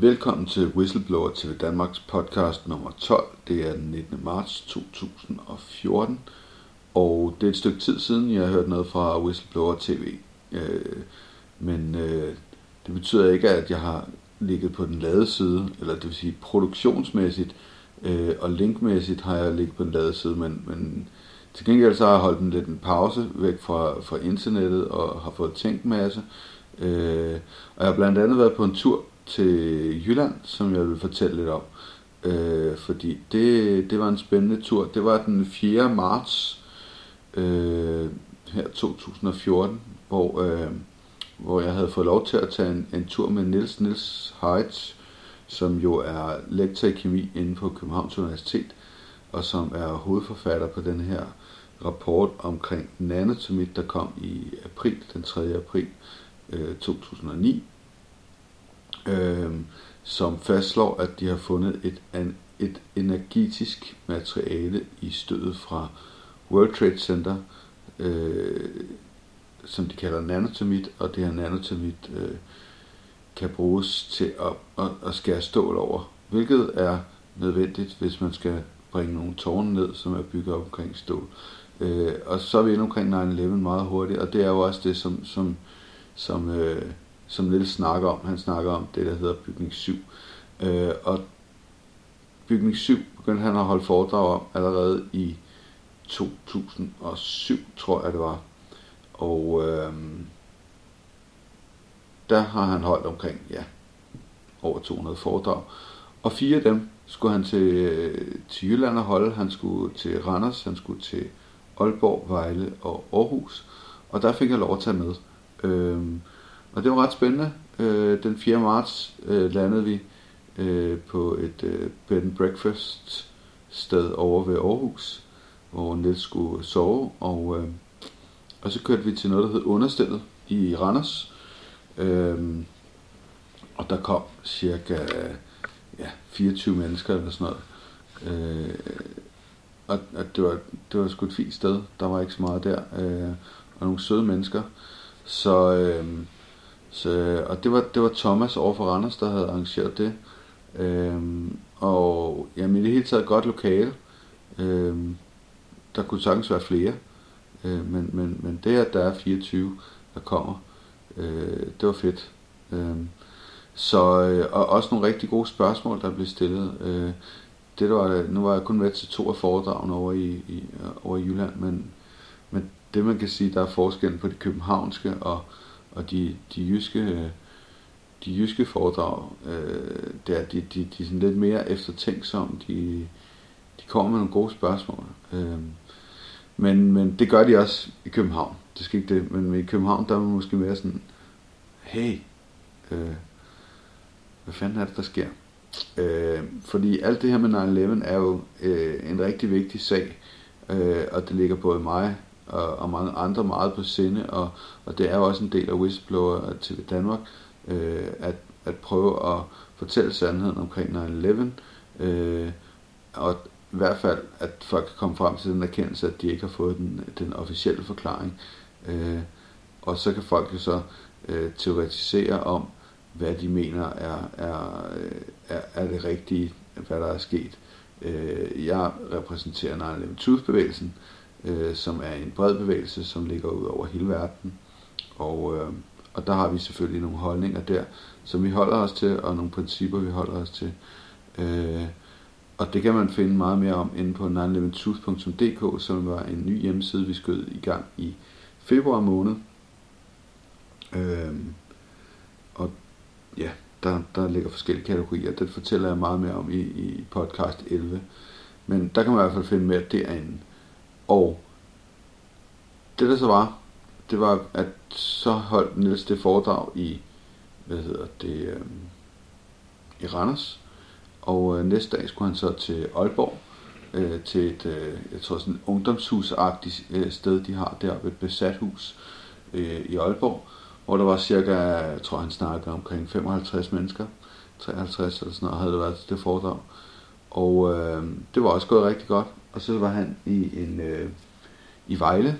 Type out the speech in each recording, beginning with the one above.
Velkommen til Whistleblower TV Danmarks podcast nummer 12. Det er den 19. marts 2014, og det er et stykke tid siden, jeg har hørt noget fra Whistleblower TV. Øh, men øh, det betyder ikke, at jeg har ligget på den lade side, eller det vil sige produktionsmæssigt øh, og linkmæssigt har jeg ligget på den lade side, men, men til gengæld så har jeg holdt en lidt en pause væk fra, fra internettet og har fået tænkt en masse. Øh, og jeg har blandt andet været på en tur til Jylland, som jeg vil fortælle lidt om. Øh, fordi det, det var en spændende tur. Det var den 4. marts øh, her 2014, hvor, øh, hvor jeg havde fået lov til at tage en, en tur med Nils Nils Heitz, som jo er lektor i kemi inde på Københavns Universitet, og som er hovedforfatter på den her rapport omkring nanotomit, der kom i april, den 3. april øh, 2009, øh, som fastslår, at de har fundet et, an, et energetisk materiale i stødet fra World Trade Center, øh, som de kalder nanotermit, og det her nanotermit øh, kan bruges til at, at, at skære stål over, hvilket er nødvendigt, hvis man skal bringe nogle tårne ned, som er bygget op omkring stål. Øh, og så er vi inde omkring 9-11 meget hurtigt, og det er jo også det, som, som, som, øh, som Niels snakker om. Han snakker om det, der hedder bygning 7. Øh, og bygning 7 begyndte han at holde foredrag om allerede i 2007, tror jeg det var. Og øh, der har han holdt omkring, ja, over 200 foredrag. Og fire af dem skulle han til, til Jylland og holde. Han skulle til Randers, han skulle til Aalborg, Vejle og Aarhus. Og der fik jeg lov at tage med. Øhm, og det var ret spændende. Øh, den 4. marts øh, landede vi øh, på et øh, bed and breakfast sted over ved Aarhus, hvor Niels skulle sove. Og, øh, og så kørte vi til noget, der hed Understellet i Randers. Øh, og der kom cirka ja, 24 mennesker eller sådan noget. Øh, og, og det, var, det var sgu et fint sted. Der var ikke så meget der. Øh, og nogle søde mennesker. Så, øh, så og det var, det var Thomas over for Randers, der havde arrangeret det. Øhm, og jamen, i det hele taget godt lokale. Øhm, der kunne sagtens være flere. Øh, men, men, men det, at der er 24, der kommer, øh, det var fedt. Øh, så, øh, og også nogle rigtig gode spørgsmål, der blev stillet. Øh, det der var, nu var jeg kun med til to af foredragene over i, i, over i Jylland, men, men det man kan sige, der er forskellen på de københavnske og, og de, de jyske de jyske foredrag, øh, det de, de, de er sådan lidt mere eftertænksomme, de, de kommer med nogle gode spørgsmål. Øh, men, men det gør de også i København. Det skal ikke det, men i København, der er man måske mere sådan, hey, øh, hvad fanden er det, der sker? Øh, fordi alt det her med 9-11 er jo øh, en rigtig vigtig sag, øh, og det ligger både mig og, og mange andre meget på sinde, og, og det er jo også en del af Whistleblower TV Danmark, øh, at, at prøve at fortælle sandheden omkring 9-11, øh, og i hvert fald, at folk kan komme frem til den erkendelse, at de ikke har fået den, den officielle forklaring. Øh, og så kan folk jo så øh, teoretisere om, hvad de mener er, er, er, er det rigtige, hvad der er sket. Øh, jeg repræsenterer 9-11 Truth-bevægelsen, øh, som er en bred bevægelse, som ligger ud over hele verden. Og, øh, og der har vi selvfølgelig nogle holdninger der, som vi holder os til, og nogle principper, vi holder os til. Øh, og det kan man finde meget mere om inde på 911truth.dk, som var en ny hjemmeside, vi skød i gang i februar måned. Øh, og ja, der, der ligger forskellige kategorier. Det fortæller jeg meget mere om i, i podcast 11. Men der kan man i hvert fald finde mere derinde. Og det der så var, det var, at så holdt Niels det foredrag i, hvad hedder det, øh, i Randers. Og øh, næste dag skulle han så til Aalborg, øh, til et, øh, jeg tror sådan et ungdomshusagtigt øh, sted, de har deroppe, et besat hus øh, i Aalborg hvor der var cirka, jeg tror han snakkede omkring 55 mennesker, 53 eller sådan noget, havde det været til det foredrag. Og øh, det var også gået rigtig godt. Og så var han i en øh, i Vejle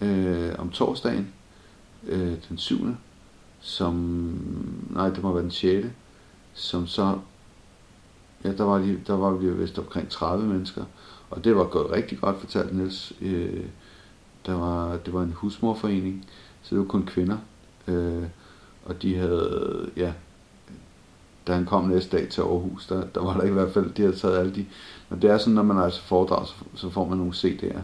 øh, om torsdagen, øh, den 7. Som, nej, det må være den 6. som så, ja, der var, lige, der var vi vist omkring 30 mennesker, og det var gået rigtig godt, fortalte Niels. Øh, der var, det var en husmorforening, så det var kun kvinder. Øh, og de havde, ja, da han kom næste dag til Aarhus, der, der var der i hvert fald, de havde taget alle de, men det er sådan, når man altså foredrag, så, så får man nogle CD'er,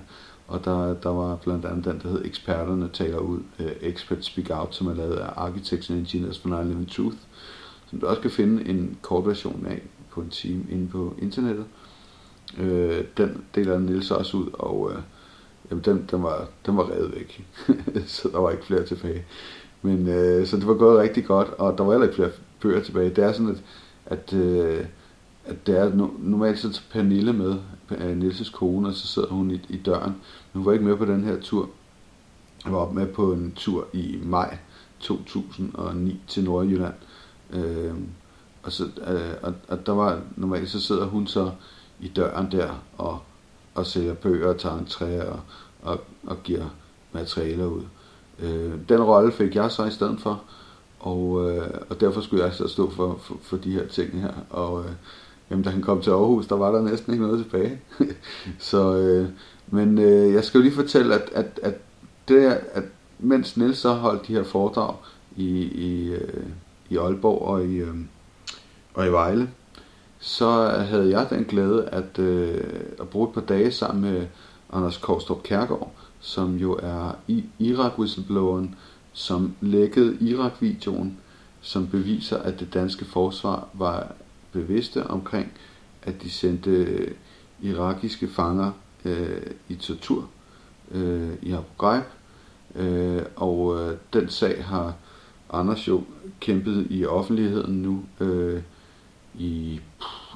og der, der var blandt andet den, der hed Eksperterne taler ud, uh, Expert Speak Out, som er lavet af Architects and Engineers for 9-11 Truth, som du også kan finde en kort version af på en time inde på internettet. Uh, den deler Nils også ud, og uh, jamen, den, den, var, den var revet væk, så der var ikke flere tilbage. Men uh, så det var gået rigtig godt, og der var heller ikke flere bøger tilbage. Det er sådan, at, at, øh, at det er, normalt så tager Pernille med, Nilses kone, og så sidder hun i, i døren. Men hun var ikke med på den her tur. Jeg var med på en tur i maj 2009 til Nordjylland. Øh, og, så, øh, og, og der var normalt så sidder hun så i døren der og, og sælger bøger og tager en træ og, og, og giver materialer ud. Øh, den rolle fik jeg så i stedet for, og, øh, og derfor skulle jeg så stå for, for, for de her ting her. Og øh, jamen, da han kom til Aarhus, der var der næsten ikke noget tilbage. så, øh, men øh, jeg skal jo lige fortælle, at, at, at, det, at mens Niels så holdt de her foredrag i, i, øh, i Aalborg og i, øh, og i Vejle, så havde jeg den glæde at, øh, at bruge et par dage sammen med Anders Kovstrup Kærgaard, som jo er Irak-whistlebloweren, som lækkede Irak-videoen, som beviser, at det danske forsvar var bevidste omkring, at de sendte øh, irakiske fanger øh, i tortur øh, i Abu Ghraib. Øh, og øh, den sag har Anders jo kæmpet i offentligheden nu øh, i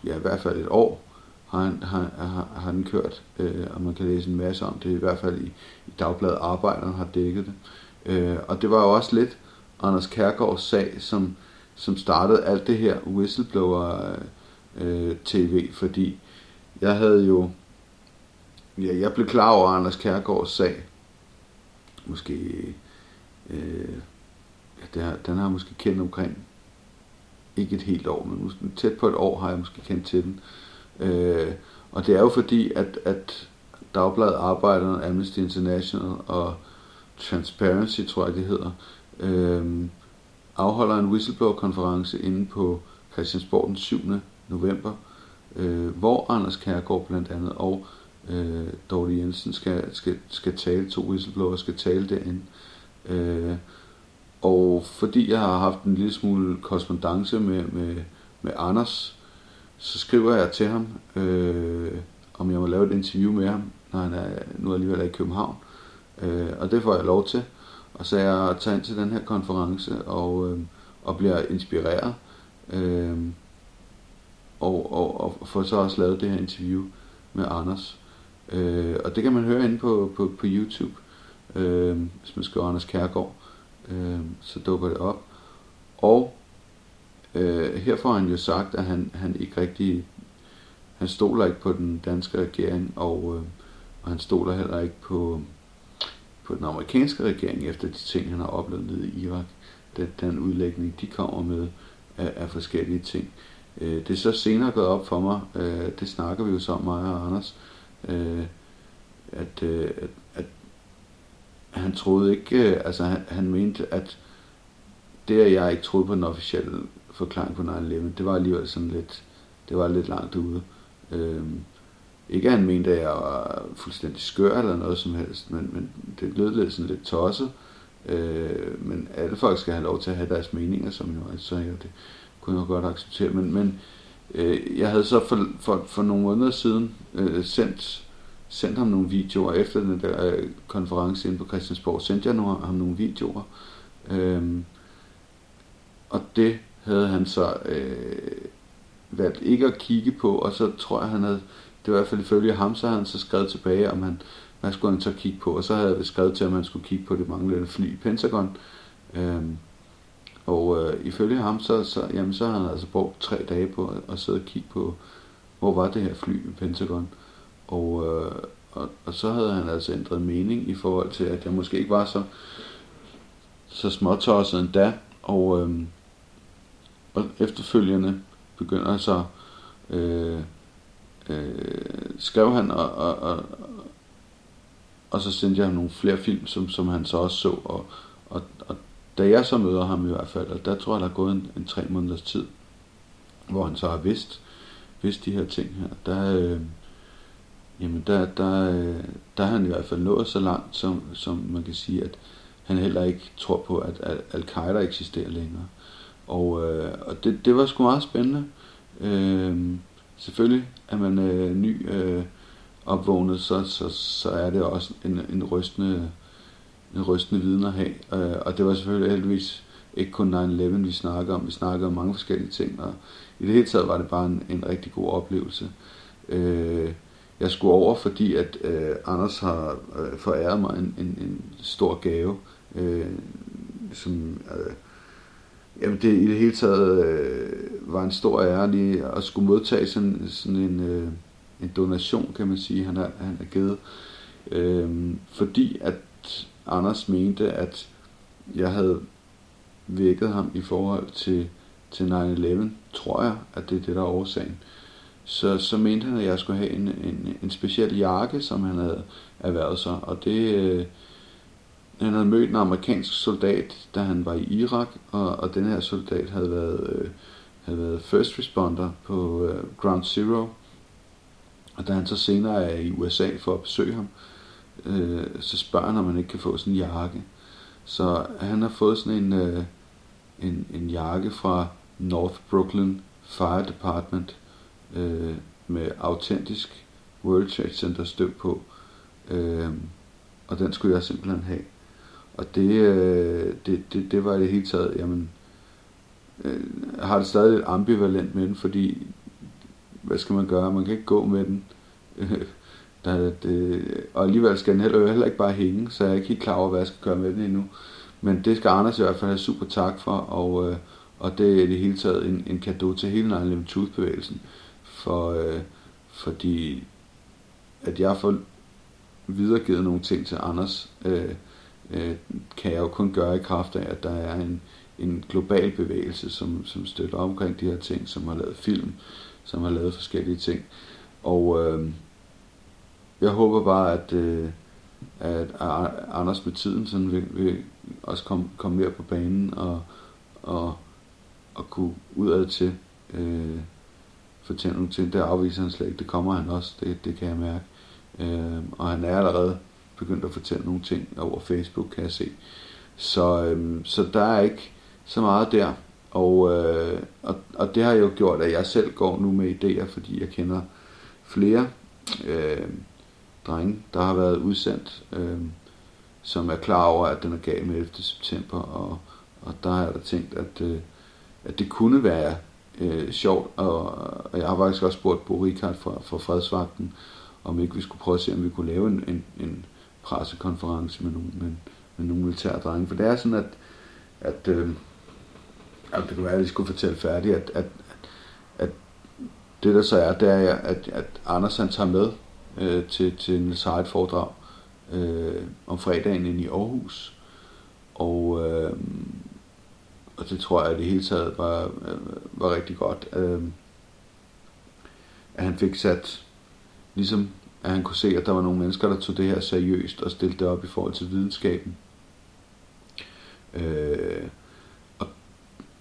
ja, i hvert fald et år har han, har, har, har han kørt, øh, og man kan læse en masse om det, i hvert fald i, i Dagbladet Arbejderen har dækket det. Øh, Øh, og det var jo også lidt Anders Kærgaards sag, som, som startede alt det her whistleblower øh, tv, fordi jeg havde jo, ja, jeg blev klar over Anders Kærgaards sag, måske, øh, ja, det har, den har jeg måske kendt omkring, ikke et helt år, men måske tæt på et år har jeg måske kendt til den. Øh, og det er jo fordi, at, at Dagbladet Arbejderne, Amnesty International og Transparency, tror jeg det hedder, øh, afholder en whistleblower-konference inde på Christiansborg den 7. november, øh, hvor Anders Kærgaard blandt andet og øh, Dorte Jensen skal, skal, skal tale, to whistleblower skal tale derinde. Øh, og fordi jeg har haft en lille smule korrespondence med, med, med Anders, så skriver jeg til ham, øh, om jeg må lave et interview med ham, når han er nu alligevel er i København. Øh, Øh, og det får jeg lov til. Og så jeg tager ind til den her konference og, øh, og bliver inspireret. Øh, og, og, og får så også lavet det her interview med Anders. Øh, og det kan man høre inde på, på, på YouTube, øh, hvis man skriver Anders Kærgaard. Øh, så dukker det op. Og øh, her får han jo sagt, at han, han ikke rigtig, han stoler ikke på den danske regering, og, øh, og han stoler heller ikke på, på den amerikanske regering efter de ting, han har oplevet nede i Irak. Den, den udlægning, de kommer med af, af forskellige ting. Øh, det er så senere gået op for mig, øh, det snakker vi jo så om mig og Anders, øh, at, øh, at, at han troede ikke, øh, altså han, han mente, at det, at jeg ikke troede på den officielle forklaring på 9-11, det var alligevel sådan lidt, det var lidt langt ude. Øh, ikke at han mente, at jeg var fuldstændig skør eller noget som helst, men, men det lød lidt sådan lidt tosset. Øh, men alle folk skal have lov til at have deres meninger, som jo altså, jeg, det kunne jeg godt acceptere. Men, men øh, jeg havde så for, for, for nogle måneder siden øh, sendt, sendt ham nogle videoer efter den der øh, konference inde på Christiansborg. Sendte jeg nogle, ham nogle videoer. Øh, og det havde han så øh, valgt ikke at kigge på, og så tror jeg, han havde det var i hvert fald ifølge ham, så havde han så skrevet tilbage, om han, hvad skulle han så kigge på, og så havde jeg skrevet til, om han skulle kigge på det manglende fly i Pentagon. Øhm, og øh, ifølge ham, så, så, jamen, så havde han altså brugt tre dage på at, at sidde og kigge på, hvor var det her fly i Pentagon. Og, øh, og, og så havde han altså ændret mening i forhold til, at jeg måske ikke var så, så småtosset endda. Og, øh, og efterfølgende begynder så, øh, øh, skrev han, og, og, og, og så sendte jeg ham nogle flere film, som, som han så også så, og, og, og da jeg så møder ham i hvert fald, og der tror jeg, der er gået en, en tre måneders tid, hvor han så har vidst, vidst de her ting her, der, øh, jamen der, der, øh, der er han i hvert fald nået så langt, som, som man kan sige, at han heller ikke tror på, at Al-Qaida eksisterer længere. Og, øh, og det, det var sgu meget spændende. Øh, selvfølgelig er man øh, ny øh, opvågnet, så, så, så er det også en, en rystende en rystende viden at have. Øh, og det var selvfølgelig heldigvis ikke kun 9-11, vi snakker om. Vi snakker om mange forskellige ting, og i det hele taget var det bare en, en rigtig god oplevelse. Øh, jeg skulle over, fordi at øh, Anders har øh, foræret mig en, en, en stor gave, øh, som øh, jamen det i det hele taget øh, var en stor ære lige at skulle modtage sådan, sådan en, øh, en donation, kan man sige, han har, han har givet. Øh, fordi at Anders mente, at jeg havde vækket ham i forhold til, til 9-11, tror jeg, at det er det, der er årsagen. Så, så mente han, at jeg skulle have en, en, en speciel jakke, som han havde erhvervet sig, og det, øh, han havde mødt en amerikansk soldat, da han var i Irak, og, og den her soldat havde været, øh, havde været first responder på øh, Ground Zero, og da han så senere er i USA for at besøge ham, øh, så spørger han, om man ikke kan få sådan en jakke. Så han har fået sådan en, øh, en, en jakke fra North Brooklyn Fire Department øh, med autentisk World Trade Center støv på. Øh, og den skulle jeg simpelthen have. Og det, øh, det, det, det var i det hele taget, jamen, øh, jeg har det stadig lidt ambivalent med den, fordi, hvad skal man gøre? Man kan ikke gå med den. Der, det, og alligevel skal den heller, heller ikke bare hænge, så jeg er ikke helt klar over, hvad jeg skal gøre med den endnu. Men det skal Anders i hvert fald have super tak for, og, øh, og det er i det hele taget en, en gave til hele 9 Truth-bevægelsen. For, øh, fordi at jeg får videregivet nogle ting til Anders, øh, øh, kan jeg jo kun gøre i kraft af, at der er en, en global bevægelse, som, som støtter omkring de her ting, som har lavet film, som har lavet forskellige ting. Og, øh, jeg håber bare, at, øh, at Anders med tiden sådan vil, vil også komme, komme mere på banen og, og, og kunne udad til øh, fortælle nogle ting. Det afviser han slet ikke. Det kommer han også. Det, det kan jeg mærke. Øh, og han er allerede begyndt at fortælle nogle ting over Facebook, kan jeg se. Så, øhm, så der er ikke så meget der. Og, øh, og, og det har jo gjort, at jeg selv går nu med idéer, fordi jeg kender flere øh, drenge, der har været udsendt, øh, som er klar over, at den er gal med 11. september, og, og der har jeg da tænkt, at, øh, at det kunne være øh, sjovt, og, og jeg har faktisk også spurgt Bo Rikard fra, fra Fredsvagten, om ikke vi skulle prøve at se, om vi kunne lave en, en, en pressekonference med nogle, med, med nogle militære drenge, for det er sådan, at, at, øh, at det kunne være, at vi skulle fortælle færdigt, at, at, at det der så er, det er, at, at Anders han tager med øh, til, til en sejt foredrag øh, om fredagen inde i Aarhus. Og, øh, og det tror jeg, at det hele taget var, øh, var rigtig godt. Øh, at han fik sat, ligesom at han kunne se, at der var nogle mennesker, der tog det her seriøst og stillede det op i forhold til videnskaben. Øh, og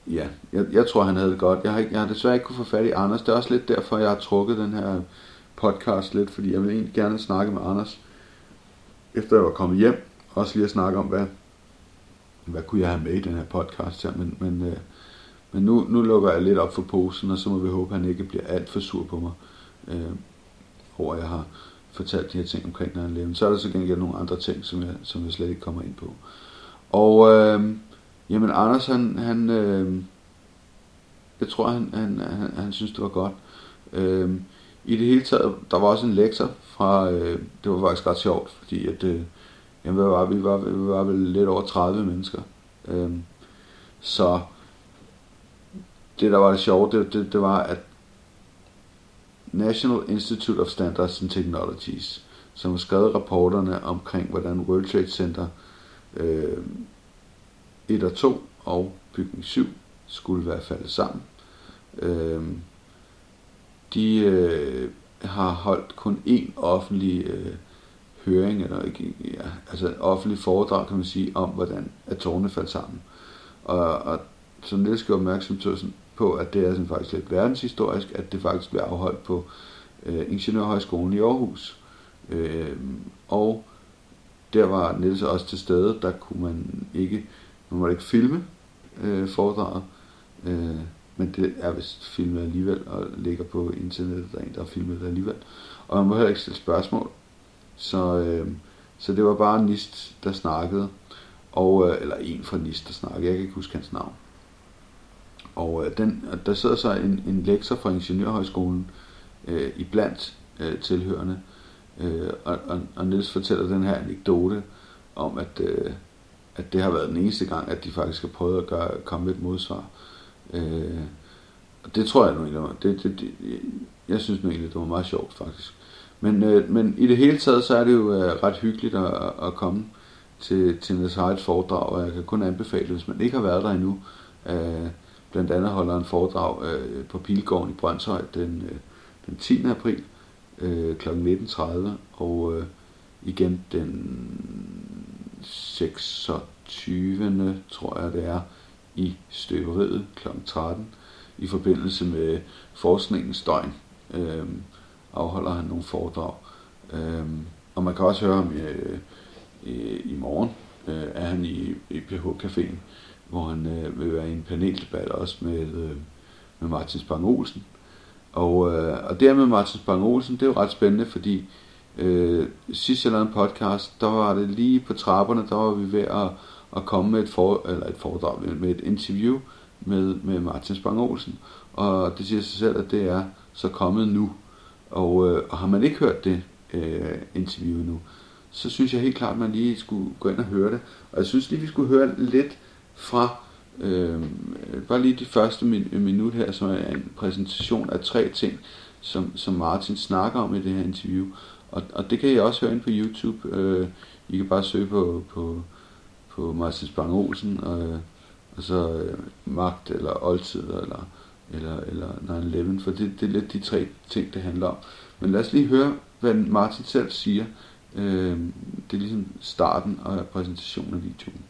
ja, jeg, jeg tror, han havde det godt. Jeg har, ikke, jeg har desværre ikke kunne få fat i Anders. Det er også lidt derfor, jeg har trukket den her podcast lidt, fordi jeg vil egentlig gerne snakke med Anders, efter jeg var kommet hjem, også lige at snakke om, hvad, hvad kunne jeg have med i den her podcast her, men, men, øh, men nu, nu lukker jeg lidt op for posen, og så må vi håbe, at han ikke bliver alt for sur på mig, øh, over jeg har fortalt de her ting omkring 9 Så er der så gengæld nogle andre ting, som jeg, som jeg slet ikke kommer ind på. Og øh, jamen Anders, han, han øh, jeg tror, han, han, han, han synes, det var godt. Øh, i det hele taget, der var også en lektor fra, øh, det var faktisk ret sjovt, fordi at, øh, jamen, hvad var, vi, var, vi var vel lidt over 30 mennesker. Øh, så det der var det sjove, det, det, det var, at National Institute of Standards and Technologies, som har skrevet rapporterne omkring, hvordan World Trade Center øh, 1 og 2 og bygning 7 skulle være faldet sammen. Øh, de øh, har holdt kun én offentlig øh, høring, eller ja, altså en offentlig foredrag, kan man sige, om hvordan at tårne faldt sammen. Og, og så Niels gjorde opmærksom på, på, at det er sådan faktisk lidt verdenshistorisk, at det faktisk bliver afholdt på øh, Ingeniørhøjskolen i Aarhus. Øh, og der var Niels også til stede, der kunne man ikke, man måtte ikke filme øh, foredraget, øh, men det er vist filmet alligevel og ligger på internettet, der er en, der har filmet det alligevel. Og man må heller ikke stille spørgsmål. Så, øh, så det var bare Nist, der snakkede, og, øh, eller en fra Nist, der snakkede, jeg kan ikke huske hans navn. Og øh, den, der sidder så en, en lektor fra Ingeniørhøjskolen øh, iblandt øh, tilhørende, øh, og, og, og Niels fortæller den her anekdote om, at, øh, at det har været den eneste gang, at de faktisk har prøvet at gøre, komme med et modsvar. Øh, og det tror jeg nu egentlig, det, det, det, jeg synes nu egentlig, det var meget sjovt faktisk. Men, øh, men i det hele taget, så er det jo øh, ret hyggeligt at, at komme til, til Niels Heids foredrag, og jeg kan kun anbefale, hvis man ikke har været der endnu, øh, blandt andet holder en foredrag øh, på Pilgården i Brøndshøj den, øh, den 10. april øh, kl. 19.30, og øh, igen den 26. tror jeg det er, i støberiet kl. 13 i forbindelse med forskningens døgn. Øh, afholder han nogle foredrag. Øh, og man kan også høre ham øh, i, i morgen, øh, er han i, i PH Caféen, hvor han øh, vil være i en paneldebat også med, øh, med Martin Spang Olsen. Og, øh, og det med Martin Spang Olsen, det er jo ret spændende, fordi øh, sidst jeg lavede en podcast, der var det lige på trapperne, der var vi ved at, at komme med et, for, eller et foredrag, med et interview med, med Martin Spang Olsen. Og det siger sig selv, at det er så kommet nu. Og, øh, og har man ikke hørt det øh, interview nu, så synes jeg helt klart, at man lige skulle gå ind og høre det. Og jeg synes lige, vi skulle høre lidt fra øh, bare lige de første min, minut her, som er en præsentation af tre ting, som, som Martin snakker om i det her interview. Og, og det kan I også høre ind på YouTube. Øh, I kan bare søge på, på, på Martin Spang Olsen, og, og så øh, magt eller oldtid eller, eller, eller 9-11, for det, det er lidt de tre ting, det handler om. Men lad os lige høre, hvad Martin selv siger. Øh, det er ligesom starten af præsentationen af videoen.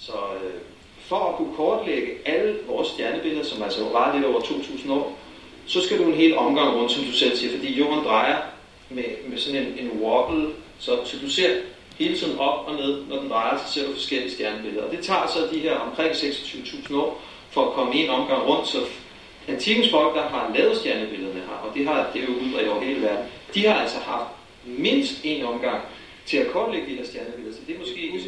Så øh, for at kunne kortlægge alle vores stjernebilleder, som altså var lidt over 2000 år, så skal du en hel omgang rundt, som du selv siger, fordi jorden drejer med, med sådan en, en wobble, så, så du ser hele tiden op og ned, når den drejer, så ser du forskellige stjernebilleder. Og det tager så de her omkring 26.000 år for at komme en omgang rundt, så antikens folk, der har lavet stjernebillederne her, og det, har, det er jo udbredt over hele verden, de har altså haft mindst en omgang til at kortlægge de her stjernebilleder. Så det er måske en,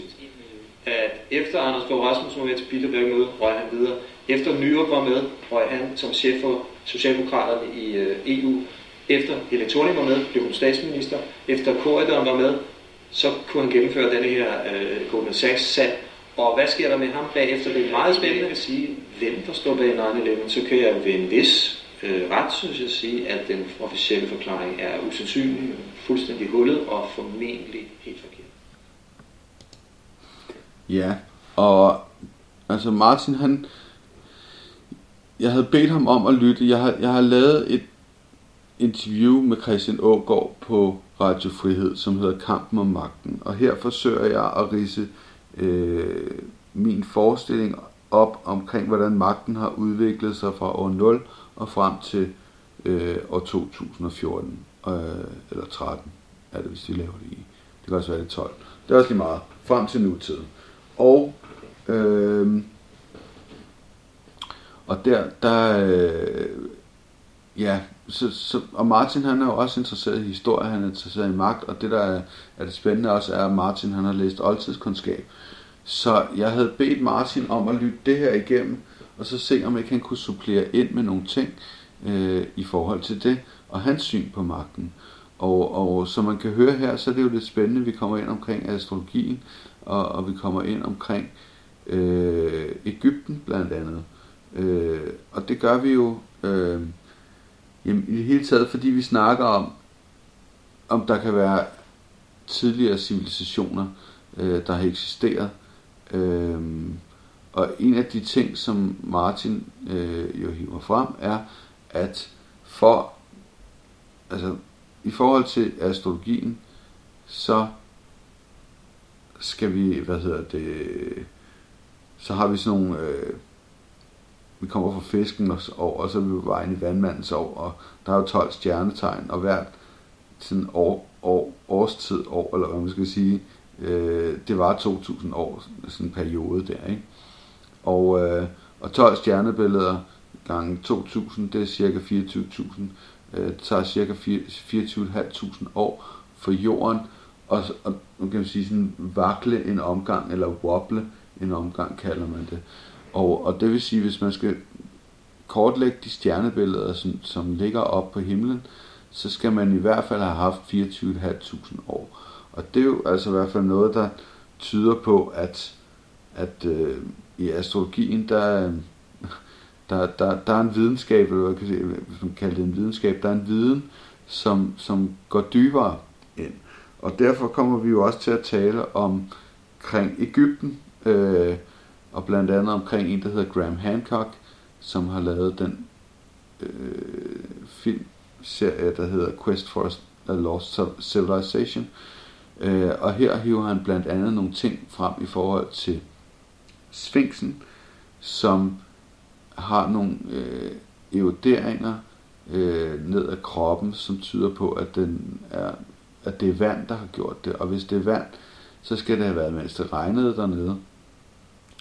at efter Anders Fogh Rasmussen var med til Bilderberg møde, røg han videre. Efter Nyrup var med, røg han som chef for Socialdemokraterne i øh, EU. Efter Helle Thorning var med, blev hun statsminister. Efter Korridoren var med, så kunne han gennemføre denne her øh, Goldman Sachs sag. Og hvad sker der med ham bagefter? Det er meget spændende at sige, hvem der står bag 9-11. Så kan jeg ved en vis øh, ret, synes jeg, sige, at den officielle forklaring er usandsynlig, fuldstændig hullet og formentlig helt forkert. Ja, og altså Martin han, jeg havde bedt ham om at lytte, jeg har, jeg har lavet et interview med Christian Ågaard på Radio Frihed, som hedder Kampen om magten, og her forsøger jeg at rise øh, min forestilling op omkring, hvordan magten har udviklet sig fra år 0 og frem til øh, år 2014, øh, eller 13 er det, hvis de laver det i. Det kan også være det 12. Det er også lige meget. Frem til nutiden. Og, øh, og der, der øh, ja, så, så, og Martin han er jo også interesseret i historie, han er interesseret i magt, og det der er, er det spændende også er, at Martin han har læst oldtidskundskab. Så jeg havde bedt Martin om at lytte det her igennem, og så se om ikke han kunne supplere ind med nogle ting øh, i forhold til det, og hans syn på magten. Og, og som man kan høre her, så er det jo lidt spændende, vi kommer ind omkring astrologien, og, og vi kommer ind omkring øh, Ægypten blandt andet. Øh, og det gør vi jo øh, jamen, i det hele taget, fordi vi snakker om, om der kan være tidligere civilisationer, øh, der har eksisteret. Øh, og en af de ting, som Martin øh, jo hiver frem, er, at for, altså, i forhold til astrologien, så skal vi, hvad hedder det, så har vi sådan nogle, øh, vi kommer fra fisken og, og så er vi på vejen i vandmandens år, og der er jo 12 stjernetegn, og hvert sådan år, år, årstid, år, eller hvad man skal sige, øh, det var 2000 år, sådan en periode der, ikke? Og, øh, og 12 stjernebilleder gange 2000, det er cirka 24.000. Øh, det tager cirka 24.500 år for jorden, og, og man kan man sige sådan vakle en omgang, eller wobble en omgang kalder man det. Og, og det vil sige, hvis man skal kortlægge de stjernebilleder, som, som ligger op på himlen, så skal man i hvert fald have haft 24.500 år. Og det er jo altså i hvert fald noget, der tyder på, at, at øh, i astrologien, der, øh, der, der, der er en videnskab, eller hvad kan sige, man kalder det en videnskab, der er en viden, som, som går dybere ind. Og derfor kommer vi jo også til at tale om omkring Ægypten, øh, og blandt andet omkring en, der hedder Graham Hancock, som har lavet den øh, filmserie, der hedder Quest for a Lost Civilization. Øh, og her hiver han blandt andet nogle ting frem i forhold til Sphinxen, som har nogle øh, eroderinger øh, ned ad kroppen, som tyder på, at, den er, at det er vand, der har gjort det. Og hvis det er vand, så skal det have været, mens det regnede dernede.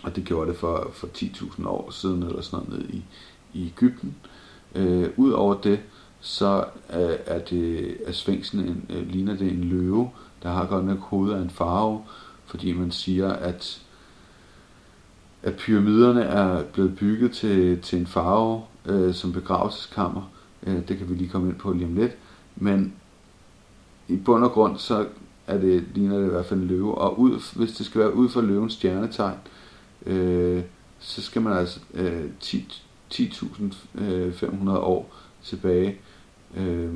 Og det gjorde det for, for 10.000 år siden, eller sådan noget, nede i, i Ægypten. Øh, Udover det, så er, er det er sfinksen en, øh, ligner det en løve, der har godt nok hovedet af en farve, fordi man siger, at at pyramiderne er blevet bygget til, til en farve øh, som begravelseskammer. Øh, det kan vi lige komme ind på lige om lidt. Men i bund og grund, så er det, ligner det i hvert fald en løve. Og ud, hvis det skal være ud fra løvens stjernetegn, øh, så skal man altså øh, 10.500 10, øh, år tilbage øh,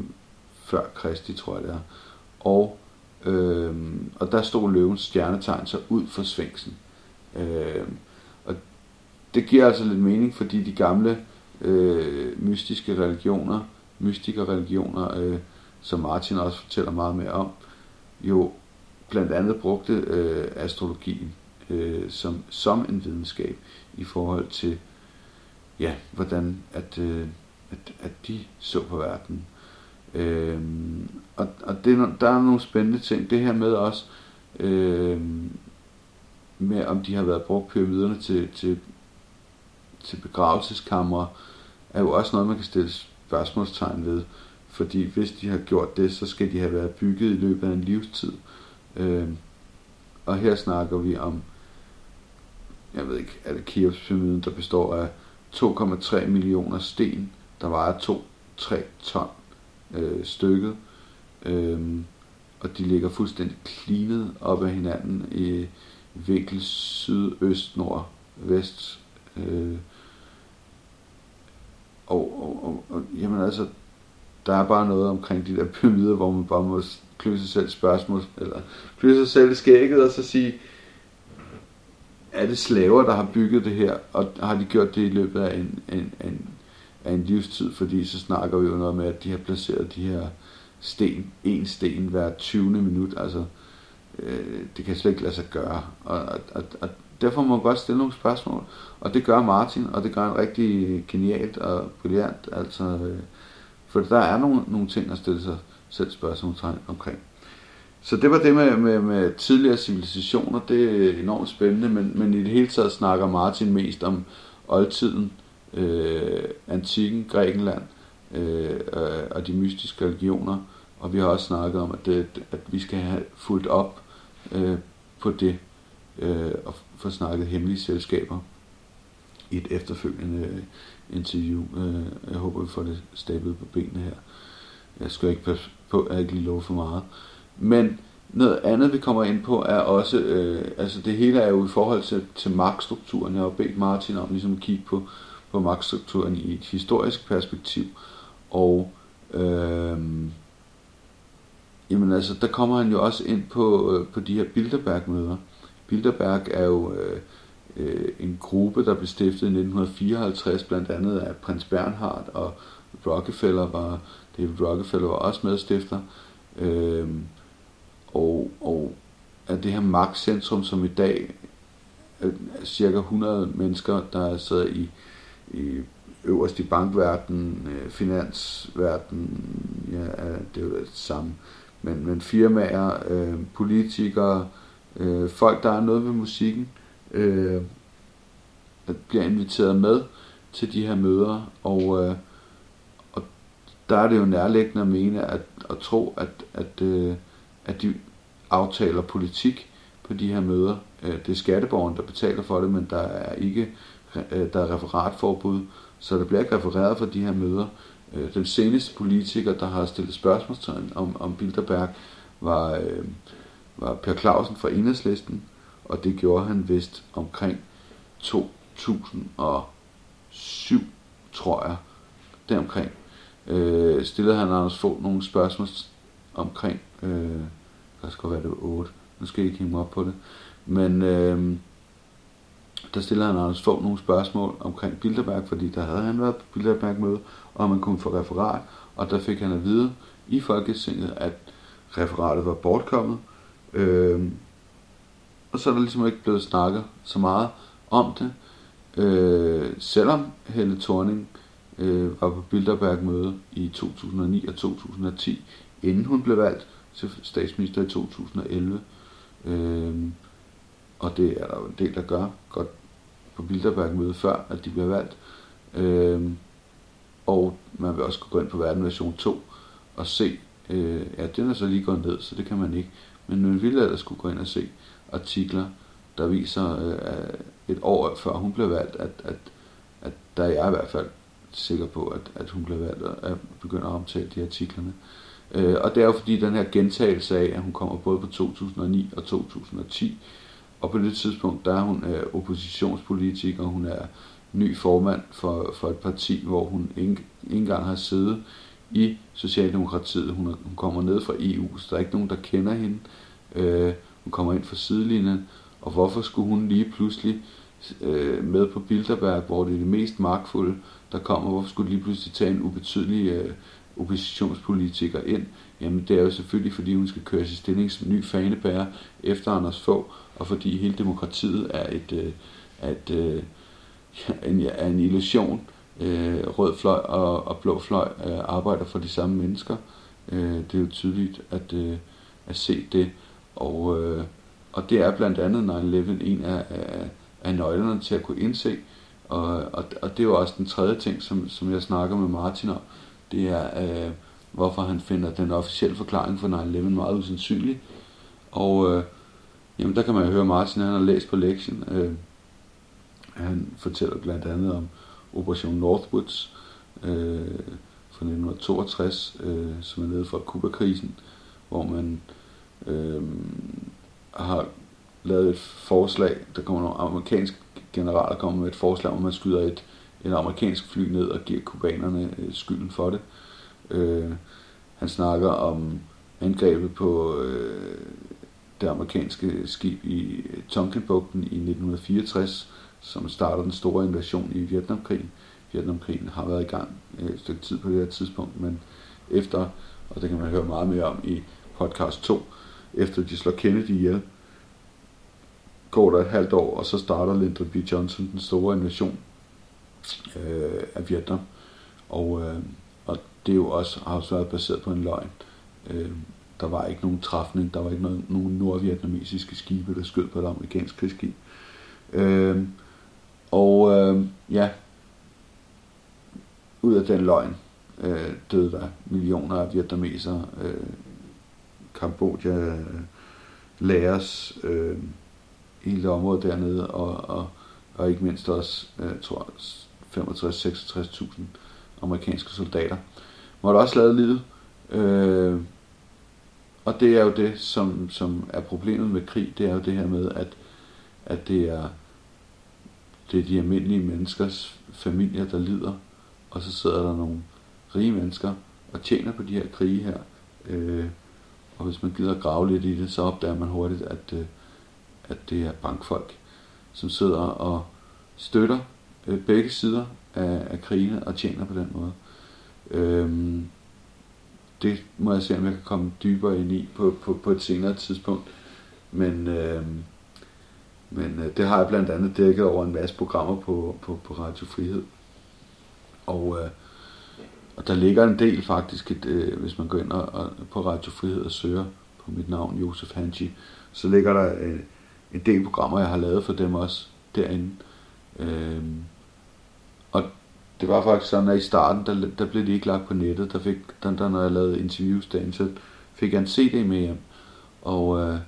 før Kristi, tror jeg det er. Og, øh, og der stod løvens stjernetegn så ud for Sfinksen. Øh, det giver altså lidt mening, fordi de gamle øh, mystiske religioner, mystikerreligioner, øh, som Martin også fortæller meget mere om, jo blandt andet brugte øh, astrologien øh, som, som en videnskab i forhold til, ja, hvordan at, øh, at, at de så på verden. Øh, og og det, der er nogle spændende ting. Det her med også, øh, med om de har været brugt pyramiderne til, til til begravelseskamre, er jo også noget, man kan stille spørgsmålstegn ved. Fordi hvis de har gjort det, så skal de have været bygget i løbet af en livstid. Øh, og her snakker vi om, jeg ved ikke, er det Keopspyramiden, der består af 2,3 millioner sten, der vejer 2-3 ton øh, stykket. Øh, og de ligger fuldstændig klinet op ad hinanden i vinkel syd, øst, nord, vest. Øh, og, og, og, og jamen altså, der er bare noget omkring de der pyramider, hvor man bare må klø sig selv spørgsmål, eller klø sig selv i skægget og så sige, er det slaver, der har bygget det her, og har de gjort det i løbet af en, en, en, af en livstid, fordi så snakker vi jo noget med, at de har placeret de her sten, en sten hver 20. minut, altså øh, det kan slet ikke lade sig gøre, og, og, og, og derfor må man godt stille nogle spørgsmål. Og det gør Martin, og det gør han rigtig genialt og brilliant. Altså, øh, for der er nogle, nogle ting at stille sig selv spørgsmålstegn omkring. Så det var det med, med, med tidligere civilisationer. Det er enormt spændende, men, men i det hele taget snakker Martin mest om oldtiden, øh, antikken, Grækenland øh, og de mystiske religioner. Og vi har også snakket om, at, det, at vi skal have fuldt op øh, på det øh, og få snakket hemmelige selskaber i et efterfølgende interview. Øh, jeg håber, vi får det stablet på benene her. Jeg skal ikke passe på, at jeg ikke lige love for meget. Men noget andet, vi kommer ind på, er også, øh, altså det hele er jo i forhold til, til magtstrukturen. Jeg har jo bedt Martin om ligesom at kigge på, på magtstrukturen i et historisk perspektiv. Og øh, jamen altså, der kommer han jo også ind på, øh, på de her Bilderberg-møder. Bilderberg er jo øh, øh, en gruppe, der blev stiftet i 1954, blandt andet af prins Bernhard og Rockefeller var, David Rockefeller var også medstifter. Øh, og, og at det her magtcentrum, som i dag er cirka 100 mennesker, der sidder i, i øverst i bankverdenen, øh, finansverdenen, ja, det er jo det samme, men, men firmaer, øh, politikere, øh, folk, der er noget ved musikken, øh, øh, bliver inviteret med til de her møder, og, øh, og der er det jo nærliggende at mene, at, at tro, at, at, øh, at de aftaler politik på de her møder. Øh, det er skatteborgeren, der betaler for det, men der er ikke øh, der er referatforbud, så der bliver ikke refereret for de her møder. Øh, den seneste politiker, der har stillet spørgsmålstegn om, om Bilderberg, var, øh, var Per Clausen fra Enhedslisten, og det gjorde han vist omkring 2007, tror jeg, deromkring. Øh, stillede han Anders få nogle spørgsmål omkring, øh, det skal være det var 8, nu skal jeg ikke hænge op på det, men øh, der stillede han Anders få nogle spørgsmål omkring Bilderberg, fordi der havde han været på Bilderberg-møde, og man kunne få referat, og der fik han at vide i Folketinget, at referatet var bortkommet, øh, og så er der ligesom ikke blevet snakket så meget om det, øh, selvom Helle Thorning øh, var på Bilderberg-møde i 2009 og 2010, inden hun blev valgt til statsminister i 2011. Øh, og det er der jo en del, der gør godt på Bilderberg-møde før, at de bliver valgt. Øh, og man vil også gå ind på verden version 2 og se, øh, ja, den er så lige gået ned, så det kan man ikke. Men man ville ellers kunne gå ind og se artikler, der viser øh, et år før hun blev valgt, at, at, at der er jeg i hvert fald sikker på, at, at hun blev valgt og begynder at omtale de artiklerne. Øh, og det er jo fordi den her gentagelse af, at hun kommer både på 2009 og 2010, og på det tidspunkt, der er hun øh, oppositionspolitiker, hun er ny formand for, for et parti, hvor hun ikke, ikke engang har siddet i Socialdemokratiet. Hun, er, hun kommer ned fra EU, så der er ikke nogen, der kender hende. Øh, hun kommer ind fra sidelinjen, og hvorfor skulle hun lige pludselig øh, med på Bilderberg, hvor det er det mest magtfulde, der kommer, hvorfor skulle lige pludselig tage en ubetydelig øh, oppositionspolitiker ind? Jamen det er jo selvfølgelig, fordi hun skal køre sin stilling som ny fanebærer efter Anders få, og fordi hele demokratiet er et, øh, et øh, en, ja, en illusion. Øh, rød fløj og, og blå fløj øh, arbejder for de samme mennesker. Øh, det er jo tydeligt at, øh, at se det. Og, øh, og det er blandt andet 9-11 en af, af, af nøglerne til at kunne indse. Og, og, og det er jo også den tredje ting, som, som jeg snakker med Martin om. Det er, øh, hvorfor han finder den officielle forklaring for 9-11 meget usandsynlig. Og øh, jamen, der kan man jo høre Martin, han har læst på lektien. Øh, han fortæller blandt andet om Operation Northwoods øh, fra 1962, øh, som er nede fra Kuba-krisen, hvor man øh, øh, har lavet et forslag, der kommer nogle amerikanske generaler kommer med et forslag om, at man skyder et, et amerikansk fly ned og giver kubanerne øh, skylden for det. Øh, han snakker om angrebet på øh, det amerikanske skib i øh, Tonkinbugten i 1964, som starter den store invasion i Vietnamkrigen. Vietnamkrigen har været i gang øh, et stykke tid på det her tidspunkt, men efter, og det kan man høre meget mere om i podcast 2, efter de slår Kennedy ihjel, går der et halvt år, og så starter Lyndon B. Johnson den store invasion øh, af Vietnam. Og, øh, og det er jo også, har også været baseret på en løgn. Øh, der var ikke nogen træfning, der var ikke noget, nogen nordvietnamesiske skibe, der skød på et amerikansk krigsskib. Øh, og øh, ja, ud af den løgn øh, døde der millioner af vietnamesere. Øh, Kambodja, læres øh, hele området dernede, og, og, og ikke mindst også, øh, tror 65-66.000 amerikanske soldater. Måtte også lade livet. Øh, og det er jo det, som, som er problemet med krig, det er jo det her med, at, at det er det er de almindelige menneskers familier, der lider, og så sidder der nogle rige mennesker og tjener på de her krige her. Øh, og hvis man gider grave lidt i det, så opdager man hurtigt, at, øh, at det er bankfolk. som sidder og støtter øh, begge sider af, af krigene og tjener på den måde. Øhm, det må jeg se, om jeg kan komme dybere ind i på, på, på et senere tidspunkt. Men, øhm, men øh, det har jeg blandt andet dækket over en masse programmer på, på, på Radio Frihed. Og, øh, og der ligger en del faktisk, et, øh, hvis man går ind og, og, på Radio Frihed og søger på mit navn, Josef Hanji, så ligger der øh, en del programmer, jeg har lavet for dem også derinde. Øh, og det var faktisk sådan, at i starten, der, der blev de ikke lagt på nettet. Der fik, der, der, når jeg lavede interviews derinde, så fik jeg en CD med hjem. Og øh,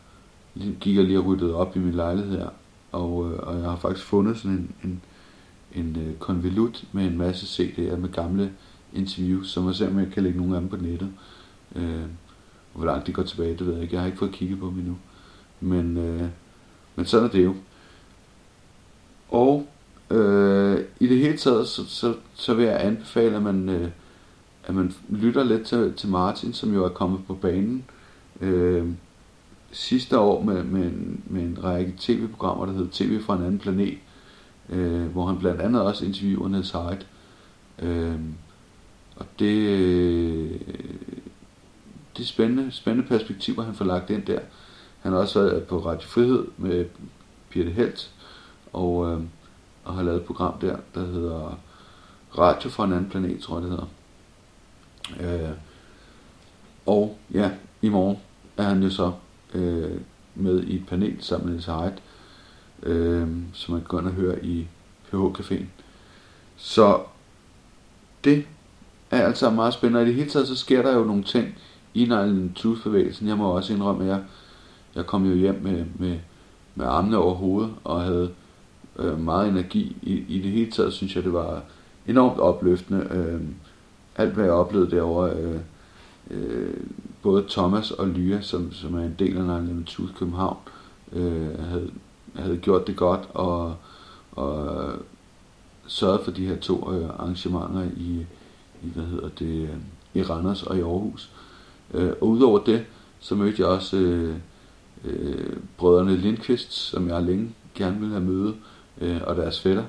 gik jeg lige og ryddede op i min lejlighed her. Og, øh, og jeg har faktisk fundet sådan en, en, en øh, konvolut med en masse CD'er med gamle interviews, så må jeg se, om jeg kan lægge nogle af dem på nettet. Øh, hvor langt de går tilbage, det ved jeg ikke. Jeg har ikke fået kigget på dem endnu. Men, øh, men sådan er det jo. Og øh, i det hele taget, så, så, så vil jeg anbefale, at man, øh, at man lytter lidt til, til Martin, som jo er kommet på banen øh, sidste år med, med, en, med en række tv-programmer, der hedder TV fra en anden planet, øh, hvor han blandt andet også interviewer Niels Hyde. Øh, og det, øh, det er spændende, spændende perspektiver, han får lagt ind der. Han har også været på Radio Frihed med Birte Helt, og, øh, og har lavet et program der, der hedder Radio fra en anden planet, tror jeg det hedder. Øh, og ja, i morgen er han jo så øh, med i et panel sammen med Niels Heidt, øh, som man kan gå ind og høre i PH Caféen. Så det er altså meget spændende. Og i det hele taget, så sker der jo nogle ting i 9 bevægelsen Jeg må også indrømme, at jeg, jeg kom jo hjem med, med, med armene over hovedet, og havde øh, meget energi. I, I det hele taget synes jeg, det var enormt opløftende. Øh, alt hvad jeg oplevede derovre, øh, øh, både Thomas og Lyra, som, som er en del af 9 København, øh, havde, havde gjort det godt, og, og sørget for de her to øh, arrangementer i, i, hvad hedder det, øh, i Randers og i Aarhus. Øh, og udover det, så mødte jeg også øh, øh, brødrene Lindqvist, som jeg længe gerne ville have møde, øh, og deres fætter,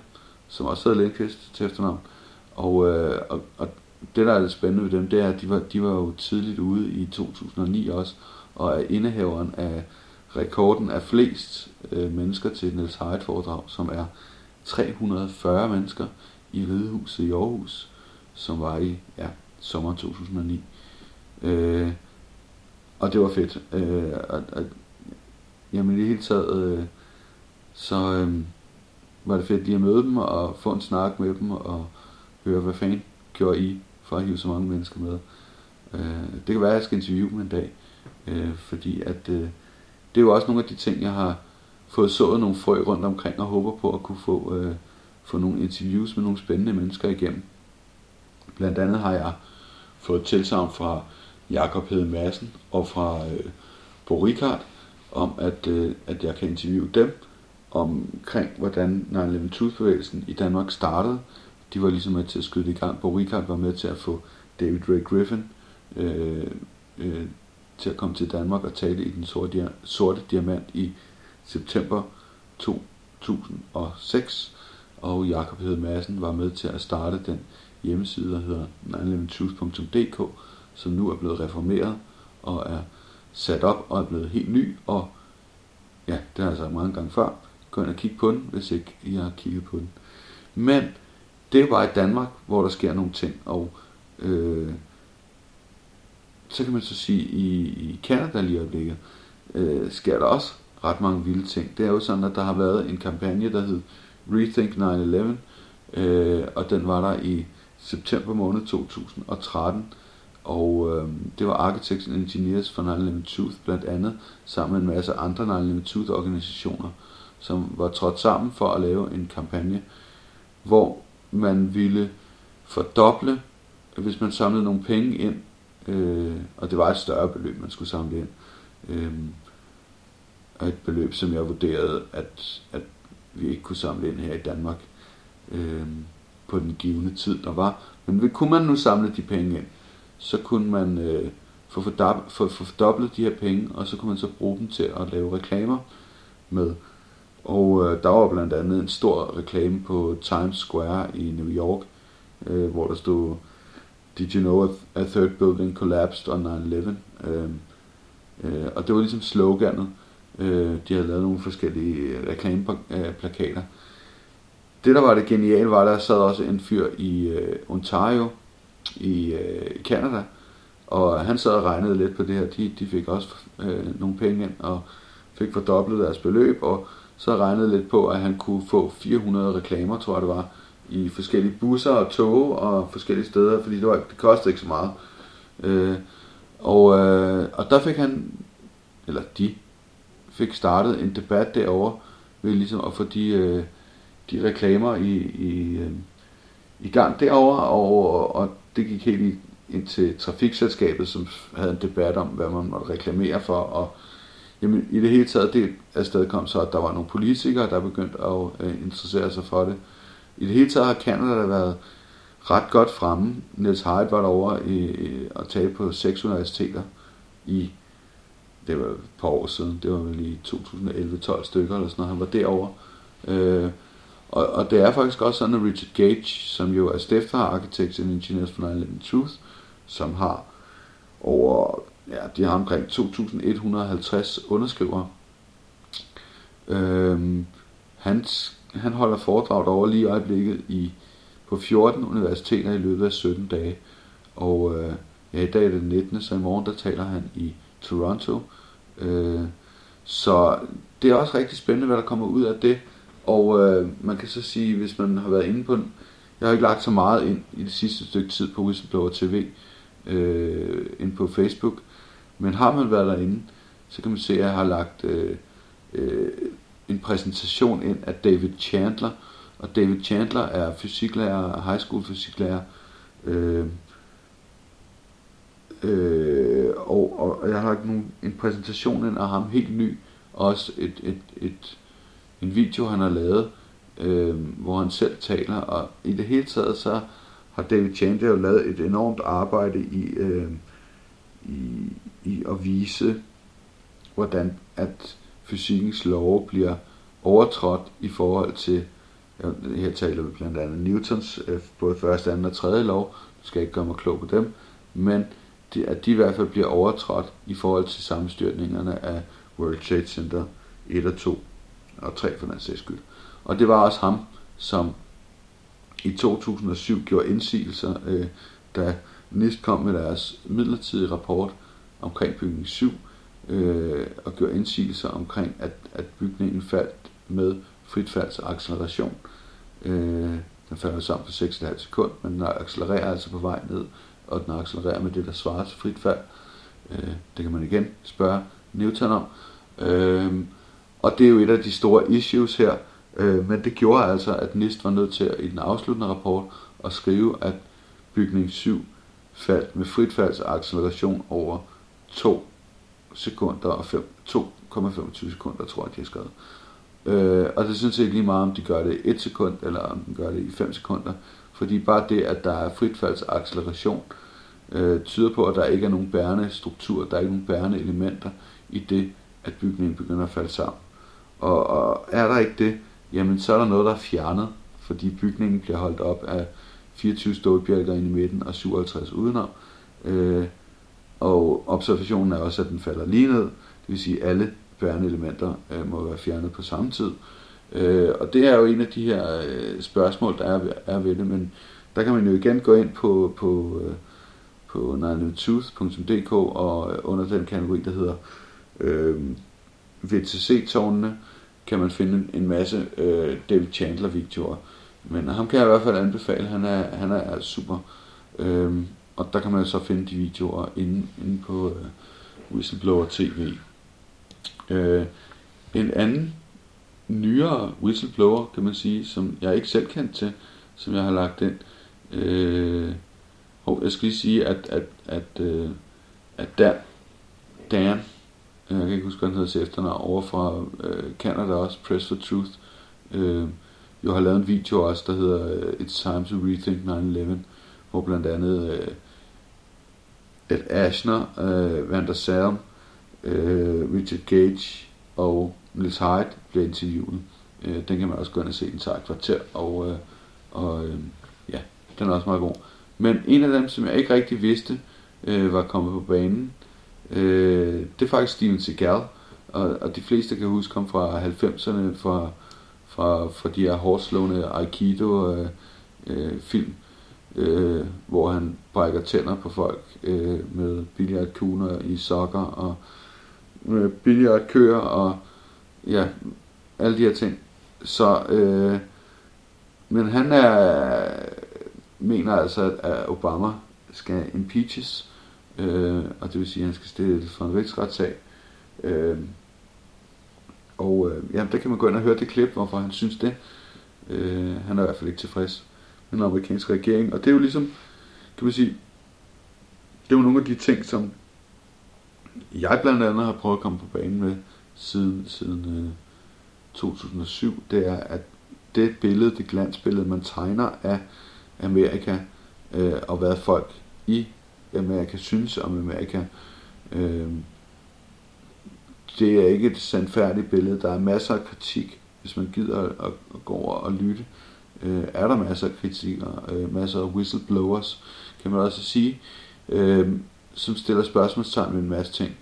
som også hedder Lindqvist til efternavn. Og, øh, og, og det, der er lidt spændende ved dem, det er, at de var, de var jo tidligt ude i 2009 også, og er indehaveren af rekorden af flest øh, mennesker til et Niels Heidt foredrag, som er 340 mennesker i Hvidehuset i Aarhus som var i ja, sommer 2009. Øh, og det var fedt. Øh, og, og, jamen i det hele taget, øh, så øh, var det fedt lige at møde dem og få en snak med dem og høre, hvad fanden gjorde I for at hive så mange mennesker med. Øh, det kan være, at jeg skal interviewe dem en dag, øh, fordi at øh, det er jo også nogle af de ting, jeg har fået sået nogle frø rundt omkring og håber på at kunne få, øh, få nogle interviews med nogle spændende mennesker igennem. Blandt andet har jeg fået tilsavn fra Jakob Hede Madsen og fra øh, Bo Rikard, om at, øh, at jeg kan interviewe dem omkring, hvordan 9-11 bevægelsen i Danmark startede. De var ligesom med til at skyde i gang. Bo Rikard var med til at få David Ray Griffin øh, øh, til at komme til Danmark og tale i den sorte, sorte diamant i september 2006. Og Jakob Hede Madsen var med til at starte den hjemmeside, der hedder 911truth.dk, som nu er blevet reformeret og er sat op og er blevet helt ny, og ja, det har jeg sagt mange gange før. Gå ind og kig på den, hvis ikke I har kigget på den. Men det er bare i Danmark, hvor der sker nogle ting, og øh, så kan man så sige, i, i Canada lige i øjeblikket, øh, sker der også ret mange vilde ting. Det er jo sådan, at der har været en kampagne, der hed Rethink 9-11, øh, og den var der i september måned 2013, og øh, det var Architects and Engineers for 9 Tooth blandt andet, sammen med en masse andre 9 Tooth organisationer, som var trådt sammen for at lave en kampagne, hvor man ville fordoble, hvis man samlede nogle penge ind, øh, og det var et større beløb, man skulle samle ind, øh, og et beløb, som jeg vurderede, at, at vi ikke kunne samle ind her i Danmark. Øh, på den givende tid, der var. Men kunne man nu samle de penge ind, så kunne man øh, få, fordoblet, få, få fordoblet de her penge, og så kunne man så bruge dem til at lave reklamer med Og øh, der var blandt andet en stor reklame på Times Square i New York, øh, hvor der stod, Did you know a third building collapsed on 9-11? Øh, øh, og det var ligesom sloganet. Øh, de havde lavet nogle forskellige øh, reklameplakater. Det der var det geniale var, der sad også en fyr i øh, Ontario i øh, Canada, og han sad og regnede lidt på det her. De, de fik også øh, nogle penge ind og fik fordoblet deres beløb, og så regnede lidt på, at han kunne få 400 reklamer, tror jeg det var, i forskellige busser og tog og forskellige steder, fordi det, var, det kostede ikke så meget. Øh, og, øh, og der fik han, eller de, fik startet en debat derovre ved ligesom at få de, øh, de reklamer i, i, øh, i gang derovre, og, og det gik helt ind til trafikselskabet, som havde en debat om, hvad man måtte reklamere for, og jamen, i det hele taget, det afsted kom så, at der var nogle politikere, der begyndte at øh, interessere sig for det. I det hele taget har Canada været ret godt fremme. Niels Hyde var derovre i, i, at tale på seks universiteter i, det var et par år siden, det var vel i 2011-12 stykker eller sådan noget, han var derovre. Øh, og, og det er faktisk også sådan, at Richard Gage, som jo er stifter af Architects and Engineers for 9-11 Truth, som har over, ja, de har omkring 2.150 underskrivere. Øhm, hans, han holder foredrag over lige i øjeblikket i, på 14 universiteter i løbet af 17 dage. Og øh, ja, i dag er det 19. så i morgen der taler han i Toronto. Øh, så det er også rigtig spændende, hvad der kommer ud af det. Og øh, man kan så sige, hvis man har været inde på den, jeg har ikke lagt så meget ind i det sidste stykke tid på Whistleblower TV, øh, ind på Facebook, men har man været derinde, så kan man se, at jeg har lagt øh, øh, en præsentation ind af David Chandler, og David Chandler er fysiklærer, high school fysiklærer, øh, øh, og, og jeg har lagt nogle, en præsentation ind af ham helt ny, også et, et, et en video, han har lavet, øh, hvor han selv taler, og i det hele taget så har David Chandler jo lavet et enormt arbejde i, øh, i, i at vise, hvordan at fysikkens love bliver overtrådt i forhold til, ja, her taler vi blandt andet Newtons, øh, både første, anden og tredje lov, du skal ikke gøre mig klog på dem, men de, at de i hvert fald bliver overtrådt i forhold til sammenstyrtningerne af World Trade Center 1 og 2 og tre for den sags skyld. Og det var også ham, som i 2007 gjorde indsigelser, øh, da NIST kom med deres midlertidige rapport omkring bygning 7, øh, og gjorde indsigelser omkring, at, at bygningen faldt med fritfaldsacceleration. Øh, den falder sammen på 6,5 sekund, men den accelererer altså på vej ned, og den accelererer med det, der svarer til frit fald. Øh, det kan man igen spørge Newton om. Øh, og det er jo et af de store issues her, øh, men det gjorde altså, at NIST var nødt til at, i den afsluttende rapport at skrive, at bygning 7 faldt med fritfaldsacceleration over 2 sekunder og 2,25 sekunder, tror jeg, de har skrevet. Øh, og det synes jeg ikke lige meget, om de gør det i 1 sekund, eller om de gør det i 5 sekunder. Fordi bare det, at der er fritfaldsacceleration, øh, tyder på, at der ikke er nogen bærende struktur, der er ikke nogen bærende elementer i det, at bygningen begynder at falde sammen. Og, og er der ikke det, jamen så er der noget, der er fjernet, fordi bygningen bliver holdt op af 24 stålbjælker ind i midten og 57 udenom. Øh, og observationen er også, at den falder lige ned, det vil sige, at alle bærende elementer øh, må være fjernet på samme tid. Øh, og det er jo en af de her øh, spørgsmål, der er, er ved det, men der kan man jo igen gå ind på, på, øh, på 9 og øh, under den kategori, der hedder øh, VTC-tårnene, kan man finde en masse øh, David Chandler videoer. Men ham kan jeg i hvert fald anbefale, han er, han er super. Øhm, og der kan man så finde de videoer inde, inde på øh, Whistleblower TV. Øh, en anden nyere whistleblower, kan man sige, som jeg ikke selv kendt til, som jeg har lagt ind. Øh, og jeg skal lige sige, at, at, at, øh, at der Dan jeg kan ikke huske, hvad han hedder til efternavn, over fra øh, Canada også, Press for Truth, øh, jo har lavet en video også, der hedder øh, It's Time to Rethink 9-11, hvor blandt andet øh, Ed Ashner, øh, Van der Salm, øh, Richard Gage og Nils Hyde bliver interviewet. Øh, den kan man også gå ind og se, en tager kvarter, og, øh, og øh, ja, den er også meget god. Men en af dem, som jeg ikke rigtig vidste, øh, var kommet på banen, øh, det er faktisk Steven Seagal, og, og de fleste kan huske ham fra 90'erne, fra, fra, fra de her hårdslående Aikido øh, øh, film, øh, hvor han brækker tænder på folk øh, med billiardkugler i sokker og med billiardkøer og ja, alle de her ting. Så, øh, men han er, mener altså, at Obama skal impeaches, øh, og det vil sige, at han skal stille for en rigsretssag. Øh, og øh, ja, der kan man gå ind og høre det klip, hvorfor han synes det. Øh, han er i hvert fald ikke tilfreds med den amerikanske regering. Og det er jo ligesom, kan man sige, det er jo nogle af de ting, som jeg blandt andet har prøvet at komme på banen med siden, siden øh, 2007. Det er, at det billede, det glansbillede, man tegner af Amerika, øh, og hvad folk i Amerika synes om Amerika, øh, det er ikke et sandfærdigt billede. Der er masser af kritik, hvis man gider at, at, gå over og lytte. Øh, er der masser af kritikere, øh, masser af whistleblowers, kan man også sige, øh, som stiller spørgsmålstegn med en masse ting.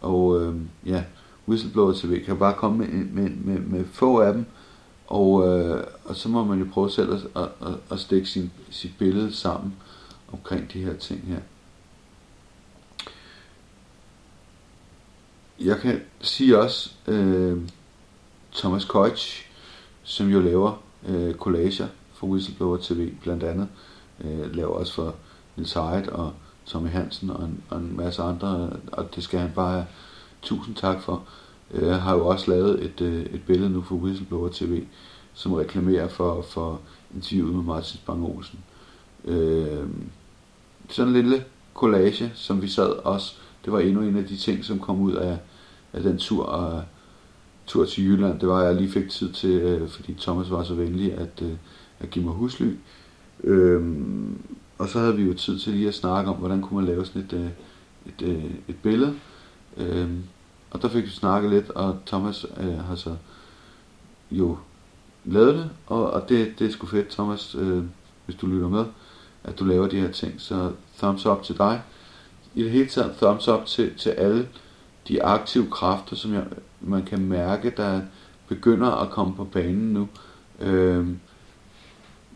Og øh, ja, Whistleblower TV kan bare komme med, med, med, med få af dem, og, øh, og så må man jo prøve selv at, at, at, at stikke sin, sit billede sammen omkring de her ting her. Jeg kan sige også, øh, Thomas Koch, som jo laver øh, collager for Whistleblower TV blandt andet, øh, laver også for Nils Heidt og Tommy Hansen og en, og en masse andre, og det skal han bare have tusind tak for. Øh, har jo også lavet et, øh, et billede nu for Whistleblower TV, som reklamerer for, for interviewet med Martin Spang Olsen. Øh, sådan en lille collage, som vi sad også, det var endnu en af de ting, som kom ud af, af den tur, og, tur til Jylland. Det var, at jeg lige fik tid til, øh, fordi Thomas var så venlig at, øh, at give mig husly. Øhm, og så havde vi jo tid til lige at snakke om, hvordan kunne man lave sådan et, øh, et, et, et billede. Øhm, og der fik vi snakket lidt, og Thomas øh, har så jo lavet det, og, og det, det er sgu fedt, Thomas, øh, hvis du lytter med, at du laver de her ting. Så thumbs up til dig. I det hele taget thumbs up til, til alle de aktive kræfter, som jeg, man kan mærke, der begynder at komme på banen nu. Øh,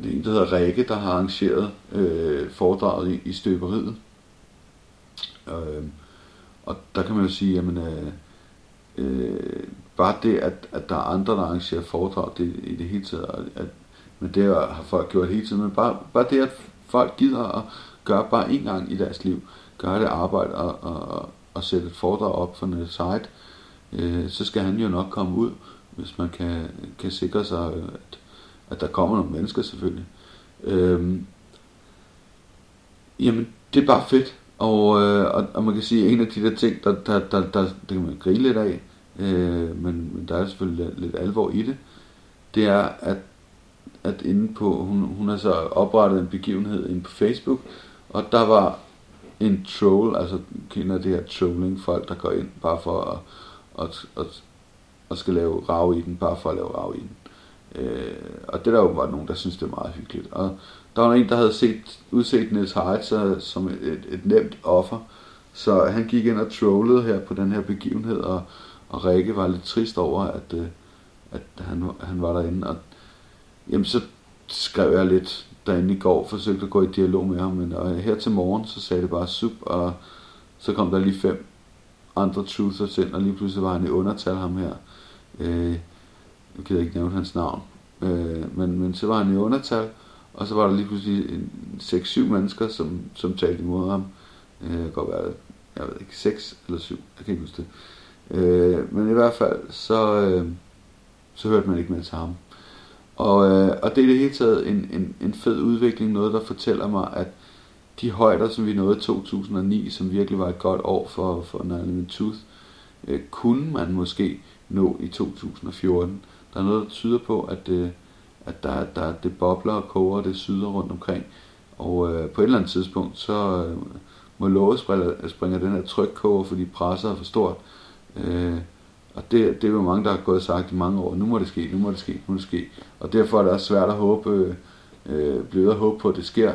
det er en, der hedder Rikke, der har arrangeret øh, foredraget i, i støberiet. Øh, og der kan man jo sige, jamen, øh, øh, bare det, at, at der er andre, der arrangerer foredrag, det, i det hele taget, at, men det har folk gjort hele tiden, men bare, bare det, at folk gider at gøre bare en gang i deres liv, gøre det arbejde og, og, og sætte et foredrag op for en site, øh, så skal han jo nok komme ud, hvis man kan, kan sikre sig, at, at der kommer nogle mennesker selvfølgelig. Øh, jamen, det er bare fedt. Og, øh, og, og man kan sige, at en af de der ting, der, der, der, der, der kan man grine lidt af, øh, men, men der er selvfølgelig lidt, lidt alvor i det, det er, at, at inde på, hun, hun har så oprettet en begivenhed inde på Facebook, og der var en troll, altså kender det her trolling, folk der går ind bare for at, at, at, at skal lave rav i den, bare for at lave rav i den. Øh, og det der jo var nogen, der synes det er meget hyggeligt. Og der var en, der havde set, udset Niels Heitzer øh, som et, et nemt offer, så han gik ind og trollede her på den her begivenhed, og, og Rikke var lidt trist over, at, øh, at han, han var derinde. Og, jamen, så skrev jeg lidt derinde i går, forsøgte at gå i dialog med ham, men og her til morgen, så sagde det bare sup, og så kom der lige fem andre truthers ind, og lige pludselig var han i undertal ham her. Øh, jeg kan ikke nævne hans navn, øh, men, men så var han i undertal, og så var der lige pludselig 6-7 mennesker, som, som talte imod ham. Øh, det kan godt være, jeg ved ikke, 6 eller 7, jeg kan ikke huske det. Øh, men i hvert fald, så, øh, så hørte man ikke mere til ham. Og, øh, og det er i det hele taget en, en, en fed udvikling, noget der fortæller mig, at de højder, som vi nåede i 2009, som virkelig var et godt år for, for Nylon Tooth, øh, kunne man måske nå i 2014. Der er noget, der tyder på, at, øh, at der, der, det bobler og koger, det syder rundt omkring. Og øh, på et eller andet tidspunkt, så øh, må låget springe, springe den her trykkoger, fordi presset er for stort. Øh, og det, det er jo mange, der har gået og sagt i mange år, nu må det ske, nu må det ske, nu må det ske. Og derfor er det også svært at håbe, øh, øh blive at håbe på, at det sker.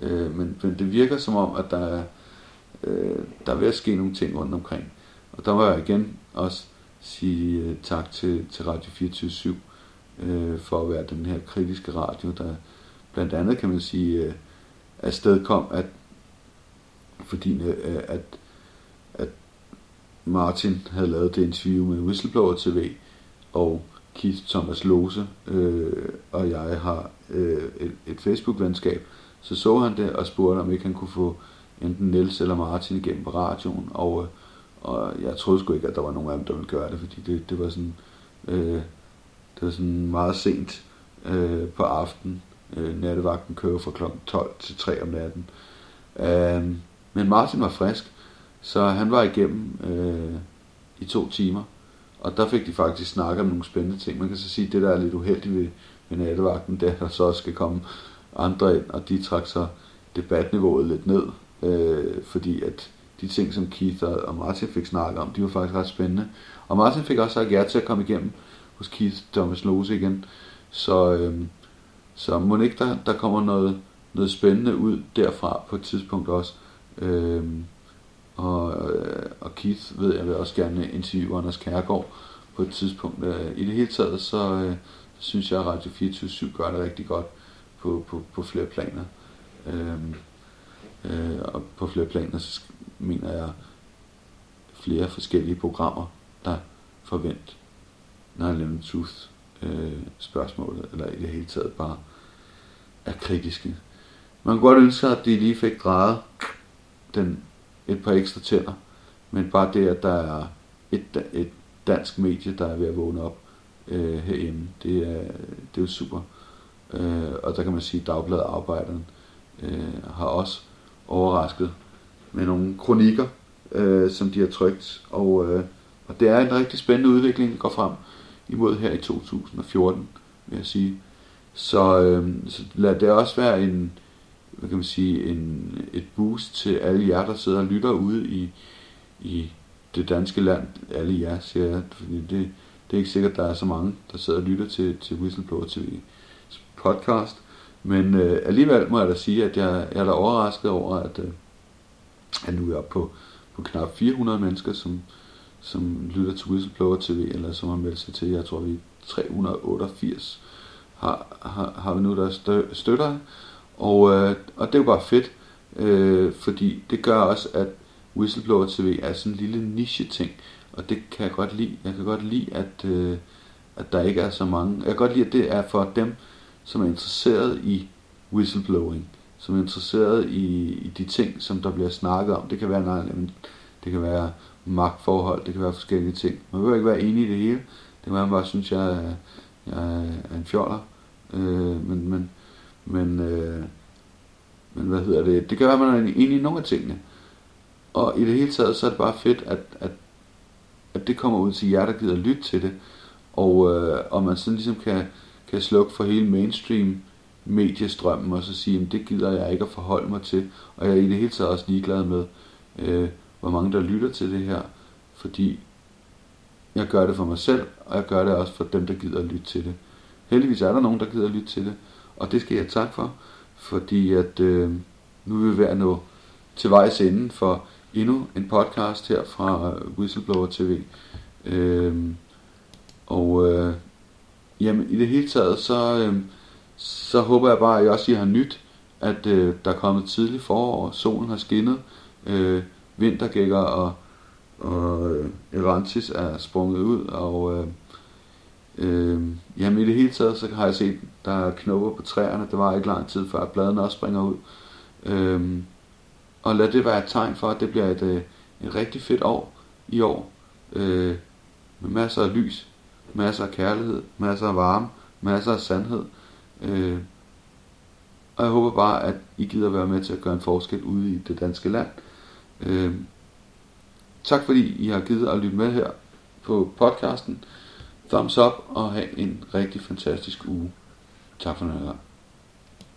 Øh, men, men det virker som om, at der er, øh, der er ved at ske nogle ting rundt omkring. Og der må jeg igen også sige øh, tak til, til Radio 24 øh, for at være den her kritiske radio, der blandt andet kan man sige, øh, afsted kom, at fordi øh, at, at Martin havde lavet det interview med Whistleblower TV, og Keith Thomas Lose øh, og jeg har øh, et, et Facebook-venskab, så så han det og spurgte, om ikke han kunne få enten Niels eller Martin igennem på radioen, og, øh, og jeg troede sgu ikke, at der var nogen af dem, der ville gøre det, fordi det, det var sådan, øh, det var sådan meget sent øh, på aften. Øh, nattevagten kører fra kl. 12 til 3 om natten. Øh, men Martin var frisk, så han var igennem øh, i to timer. Og der fik de faktisk snakket om nogle spændende ting. Man kan så sige, at det der er lidt uheldigt ved, ved nattevagten, det er, at der så også skal komme andre ind, og de trak så debatniveauet lidt ned, øh, fordi at de ting, som Keith og Martin fik snakket om, de var faktisk ret spændende. Og Martin fik også sagt ja til at komme igennem hos Keith Thomas Lose igen. Så, øh, så må ikke der, der kommer noget, noget spændende ud derfra på et tidspunkt også. Øh, og, øh, og Keith ved jeg vil også gerne interviewe Anders Kærgaard på et tidspunkt. Øh, I det hele taget, så øh, så synes jeg, at Radio 24 gør det rigtig godt på, på, på flere planer. Øhm, øh, og på flere planer, så mener jeg flere forskellige programmer, der forvent 9-11 Truth øh, spørgsmålet, eller i det hele taget bare er kritiske. Man kunne godt ønske at de lige fik drejet den et par ekstra tænder, men bare det, at der er et, et dansk medie, der er ved at vågne op øh, herhjemme, det er, det er jo super. Øh, og der kan man sige, at Dagbladet Arbejderen øh, har også overrasket med nogle kronikker, øh, som de har trykt, og, øh, og det er en rigtig spændende udvikling, der går frem imod her i 2014, vil jeg sige. Så, øh, så lad det også være en, hvad kan man sige, en, et boost til alle jer, der sidder og lytter ude i, i det danske land. Alle jer, siger jeg, fordi det, det er ikke sikkert, at der er så mange, der sidder og lytter til, til Whistleblower TV podcast. Men øh, alligevel må jeg da sige, at jeg, jeg er da overrasket over, at, øh, at nu er jeg oppe på, på knap 400 mennesker, som, som lytter til Whistleblower TV, eller som har meldt sig til, jeg tror vi 388 har, har, har vi nu der støtter. Og, øh, og det er jo bare fedt, øh, fordi det gør også, at Whistleblower TV er sådan en lille niche ting, og det kan jeg godt lide. Jeg kan godt lide, at, øh, at der ikke er så mange. Jeg kan godt lide, at det er for dem, som er interesseret i whistleblowing, som er interesseret i, i de ting, som der bliver snakket om. Det kan være, nej, det kan være magtforhold, det kan være forskellige ting. Man behøver ikke være enig i det hele. Det kan være, man bare synes, jeg er, jeg er en fjoller. Øh, men, men, men, øh, men hvad hedder det? Det kan være, at man er enig i nogle af tingene. Og i det hele taget, så er det bare fedt, at, at, at det kommer ud til jer, der gider lytte til det. Og, øh, og man sådan ligesom kan, kan slukke for hele mainstream mediestrømmen, og så sige, at det gider jeg ikke at forholde mig til. Og jeg er i det hele taget også ligeglad med, øh, hvor mange der lytter til det her. Fordi jeg gør det for mig selv, og jeg gør det også for dem, der gider at lytte til det. Heldigvis er der nogen, der gider at lytte til det, og det skal jeg tak for, fordi at øh, nu vil vi være nå til vejs ende for endnu en podcast her fra øh, Whistleblower TV. Øh, og øh, jamen, i det hele taget, så, øh, så håber jeg bare, at I også I har nyt, at øh, der er kommet tidligt forår, solen har skinnet, øh, vintergækker og, og øh, Erantis er sprunget ud, og øh, øh, jamen i det hele taget, så har jeg set, der er knopper på træerne, det var ikke lang tid før, at bladene også springer ud. Øh, og lad det være et tegn for, at det bliver et, øh, et rigtig fedt år i år, øh, med masser af lys, masser af kærlighed, masser af varme, masser af sandhed. Øh, og jeg håber bare, at I gider være med til at gøre en forskel ude i det danske land. Øh, tak fordi I har givet at lytte med her på podcasten. Thumbs up og have en rigtig fantastisk uge. Tak for nu.